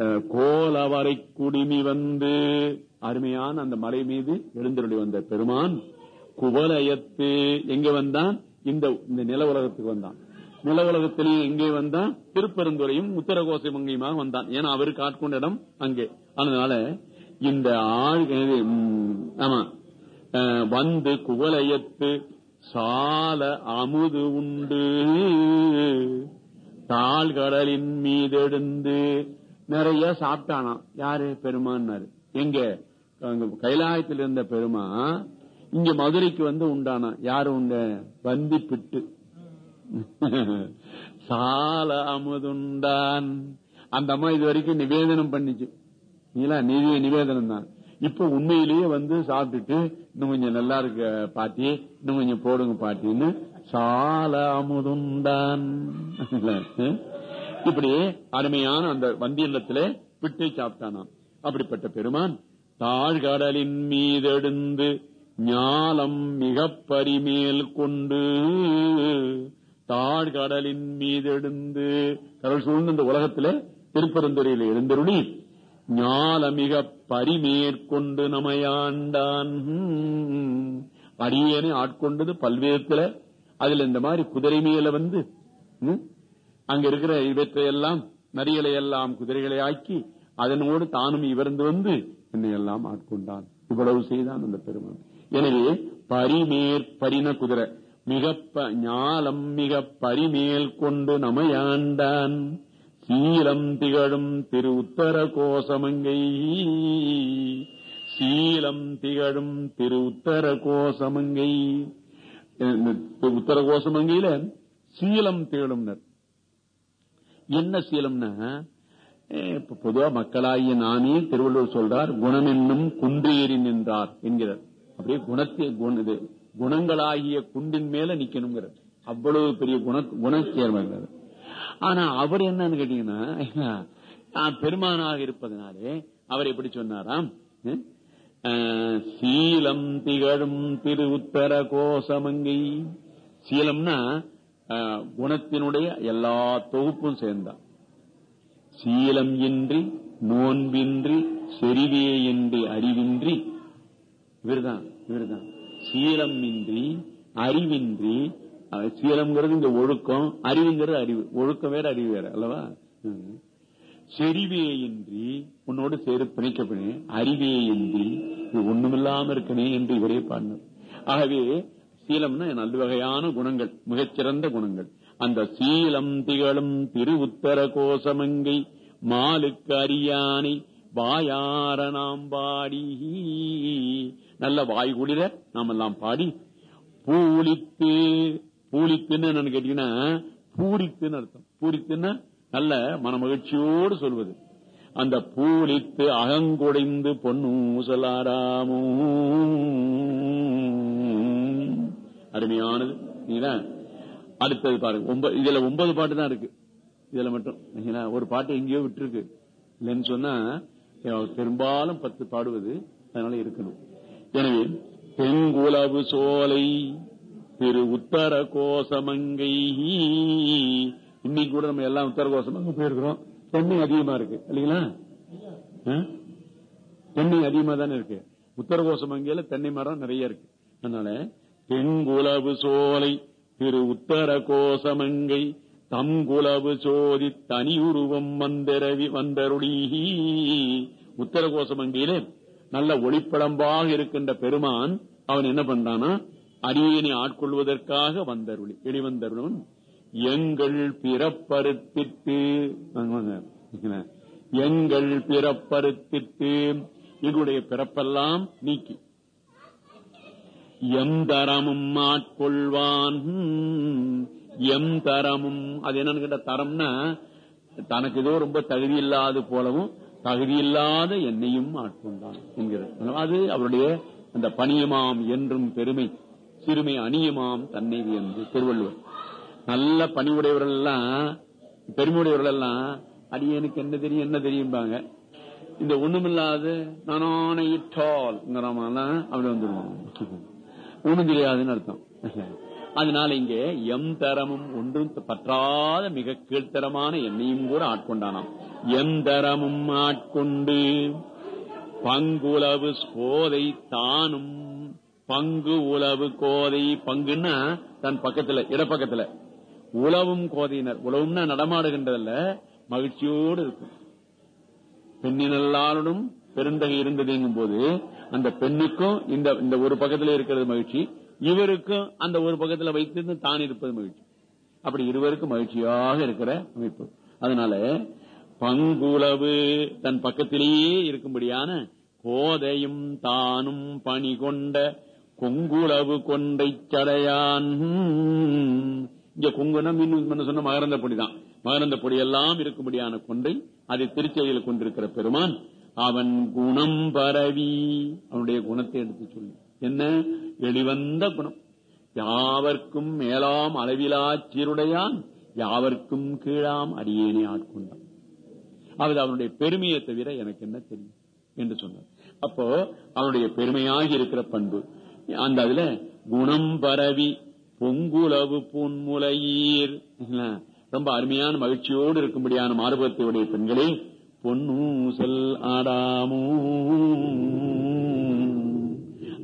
அஹ், கோலவரை குடிமி வந்து அருமையான அந்த மலை மீது எழுந்தருளி வந்த பெருமான் குவலயத்து எங்க வந்தான்? இந்த நில உலகத்துக்கு வந்தான். நில உலகத்திலேயே எங்கே வந்தான்? திருப்பெருந்துறையும் உத்தரகோசை மங்கையுமாக வந்தான். ஏன்னா அவருக்கு ஆட்கொண்ட இடம் அங்கே. அதனால இந்த ஆள் ஆமா வந்து குவலயத்து சால அமுது உண்டு தாழ்கடலின் மீதெடுந்து நிறைய சாப்பிட்டானாம். யாரு? பெருமான்னாரு. எங்க? கைலாயத்தில் இருந்த பெருமா இங்க மதுரைக்கு வந்து உண்டானா யாரு உண்ட? வந்தி பிட்டு சால அமுதுண்டான். அந்த அம்மா இது வரைக்கும் நிவேதனம் பண்ணிச்சு. நீங்களா நிதி நிவேதனம் தான் இப்ப உண்மையிலேயே வந்து சாப்பிட்டுட்டு இன்னும் கொஞ்சம் நல்லா இருக்க பாட்டி இன்னும் கொஞ்சம் போடுங்க பாட்டின்னு சால அமுதுண்டான். இப்படி அருமையான அந்த வந்தியத்திலே விட்டு சாப்பிட்டானாம். அப்படிப்பட்ட பெருமான் தாழ்கடலின் மீதெடுந்து ஞாலம் மிக பரிமேல் கொண்டு தாழ்கடலின் மீதெடுந்து கடல் சூழ்ந்த இந்த உலகத்திலே திருப்பரந்துரையில் எழுந்தருளி ஞால மிக பரிமேற்கொண்டு நமையாண்டான். அரியனை ஆட்கொண்டது பல்வேறுல அதுல இந்த மாதிரி குதிரை மேல வந்து அங்க இருக்கிற இவற்றையெல்லாம் நரிகளை எல்லாம் குதிரைகளை ஆக்கி அதனோடு தானும் இவர்ந்து வந்து என்னை எல்லாம் ஆட்கொண்டான். இவ்வளவு செய்தான் அந்த பெருமான். எனவே பரிமேற் பரின குதிரை மிக ஞாலம் மிக பரிமேல் கொண்டு நமையாண்டான். சீலம் திகழும் திரு உத்தர கோசமங்கை. சீலம் திகழும் திரு உத்தர கோசமங்கை உத்தர கோசமங்கையில சீலம் திகழும்னர். என்ன சீலம்னா? பொதுவா மக்களாகிய நானே திருவள்ளுவர் சொல்றார் குணம் என்னும் குன்றேறி நின்றார் என்கிறார். அப்படியே குணத்தை இது, குணங்களாகிய குண்டின் மேல நிக்கணுங்கிறார். அவ்வளவு பெரிய குண குணச்சேர்மைங்கிறார் ஆனா அவர் என்னன்னு கேட்டீங்கன்னா பெருமானாக இருப்பதனாலே அவர் எப்படி சொன்னாராம்? சீலம் திகழும் திரு உத்தர கோசமங்கை சீலம்னா குணத்தினுடைய எல்லா தொகுப்பும் சேர்ந்தான் சீலம் இன்றி நோன்பின்றி செறிவே இன்றி அறிவின்றி இவர்தான் இவர்தான். சீலம் இன்றி அறிவின்றி சீலம்ங்கிறது இந்த ஒழுக்கம் அறிவுங்கிறது அறிவு. ஒழுக்கம் வேற அறிவு வேற அல்லவா? ம். செறிவே இன்றி உன்னோடு சேரு பிணைக்கப்படி அறிவே இன்றி இது ஒண்ணுமில்லாம இருக்கனே என்று இவரே பாடினார். ஆகவே சீலம்னா நல்ல வகையான குணங்கள் மிகச்சிறந்த குணங்கள். அந்த சீலம் திகழும் திரு உத்தர கோசமங்கை மாலுக்கு அரியானை வாயார நாம் பாடி. நல்ல வாய் குளிர நாம் எல்லாம் பாடி பூலித்து பூலித்துன்னு என்னன்னு கேட்டீங்கன்னா பூரித்துன்னு அர்த்தம். பூரித்துன்னா நல்ல மனமகிழ்ச்சியோடு சொல்வது. அந்த பூலித்து அகங்குடைந்து பொன்னூசலாராமோ அருமையானது. நீங்களா? அடுத்தது பாருங்க. இதுல ஒன்பது பாட்டு தான் இருக்கு. இதுல மட்டும். ஒரு பாட்டு எங்கேயோ விட்டுருக்கு. இல்லைன்னு சொன்னா பெரும்பாலும் பத்து பாடுவது அதனால இருக்கணும். எனவே பெங்குலவு சோலை திரு உத்தர கோசமங்கை இன்னைக்கு கூட நம்ம எல்லாம் உத்தர கோசமங்க போயிருக்கிறோம். தென்னை அதிகமா இருக்கு. இல்லைங்களா? தென்னை அதிகமா தானே இருக்கு. உத்தர கோசமங்கையில தென்னை மரம் நிறைய இருக்கு. அதனால பெங்குலவு சோலை திரு உத்தர கோசமங்கை தங்குலவு சோதி தனி உருவம் வந்தரவி வந்தருளி உத்தர கோசமங்கையிலே நல்ல ஒளிப்படம்பாக இருக்கின்ற பெருமான் அவன் என்ன பண்றானா அரியனை ஆட்கொள்வதற்காக வந்தருளி வெளிவந்தருளும் எங்கள் பிறப்பருத்திட்டு எங்கள் பிறப்பருத்திட்டு எங்களுடைய பிறப்பெல்லாம் நீக்கி. எந்தரமும் ஆட்கொள்வான் எம் தரமும் அது என்னன்னு கேட்ட தரம்னா தனக்கு ஏதோ ரொம்ப தகுதி இல்லாத போலவும் தகுதி இல்லாத என்னையும் ஆட்கொண்டான் என்கிறது. அது அவருடைய அந்த பணியமாம் என்றும் பெருமை சிறுமை அணியமாம் தன்னை என்று திருவள்ளுவர். நல்ல பணிவுடையவர்கள் எல்லாம் பெருமையுடையவர்கள் எல்லாம் அடியனுக்கு என்ன தெரியும் என்ன தெரியும்பாங்க. இந்த ஒண்ணுமில்லாத நானான இட்டால் அப்படி வந்துருவாங்க ஒண்ணும் தெரியாதுன்னு அர்த்தம். அதனால இங்க எம் தரமும் ஒன்றும் பற்றாத மிக கீழ்த்தரமான என்னையும் கூட ஆட்கொண்டானாம். எம் தரமும் ஆட்கொண்டு பங்குளவு கோதை தானும் பங்கு உளவு கோதை பங்குன்னா தன் பக்கத்துல இடப்பக்கத்துல உழவும் கோதையினர். உழவும்னா நடமாடுகின்றதல்ல மகிழ்ச்சியோடு இருக்கும். பெண்ணினல்லாருடன் பெருந்தகை இருந்ததுங்கும் போது அந்த பெண்ணுக்கும் இந்த இந்த ஒரு பக்கத்துல இருக்கிறது மகிழ்ச்சி இவருக்கும் அந்த ஒரு பக்கத்துல வைத்திருந்து தான் இருப்பது மகிழ்ச்சி. அப்படி இருவருக்கும் மகிழ்ச்சியாக இருக்கிற அமைப்பு. அதனால பங்குளவு தன் பக்கத்திலேயே இருக்கும்படியான கோதையும் தானும் பணி கொண்ட கொங்குளவு கொண்டை சடையான். இங்க கொங்குனா மீன் சொன்ன மகரந்த பொடிதான் மகரந்த பொடி எல்லாம் இருக்கும்படியான கொண்டை அதை திருச்செயலில் கொண்டிருக்கிற பெருமான் அவன் குணம் பரவி. அவனுடைய குணத்தை எடுத்து சொல்லி. என்ன? வெளிவந்த குணம். யாவர்க்கும் மேலாம் அளவிலா சீருடையான் யாவர்க்கும் கீழாம் அடியேனே ஆட்கொண்டான். அது அவனுடைய பெருமையை தவிர எனக்கு என்ன தெரியும்? என்று சொன்னார். அப்போ அவனுடைய பெருமையாக இருக்கிற பண்பு அந்த அதுல குணம் பரவி பொங்குலவு பொன்முலையீர். ரொம்ப அருமையான மகிழ்ச்சியோடு இருக்கும்படியான மார்பகத்தை உடைய பெண்களே பொன்னூசல் ஆடாமோ.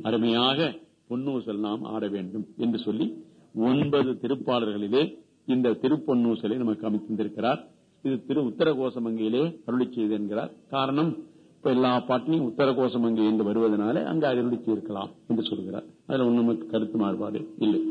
அருமையாக பொன்னூசல் நாம் ஆட வேண்டும் என்று சொல்லி ஒன்பது திருப்பாளர்களிலே இந்த திருப்பொன்னூசலை நமக்கு அமைத்திருக்கிறார் இது திரு உத்தரகோசமங்கையிலே அருளி செய்து என்கிறார். காரணம் இப்ப எல்லா பாட்டிலையும் உத்தரகோசமங்கை என்று வருவதனால அங்கு அருளி செய்திருக்கலாம் என்று சொல்கிறார். அதுல ஒண்ணு நமக்கு கருத்து மாறுபாடு இல்லை.